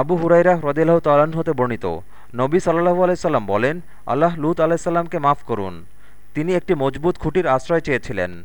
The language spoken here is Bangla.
আবু হুরাইরা হ্রদিল্লাহ তালান হতে বর্ণিত। নবী সাল্লাহু আলাইসাল্লাম বলেন, আল্লাহ লুত আলাইসাল্লামকে মাফ করুন। তিনি একটি মজবুত খুঁটির আশ্রয় চেয়েছিলেন।